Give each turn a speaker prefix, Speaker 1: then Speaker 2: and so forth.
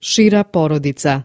Speaker 1: Šira porodica.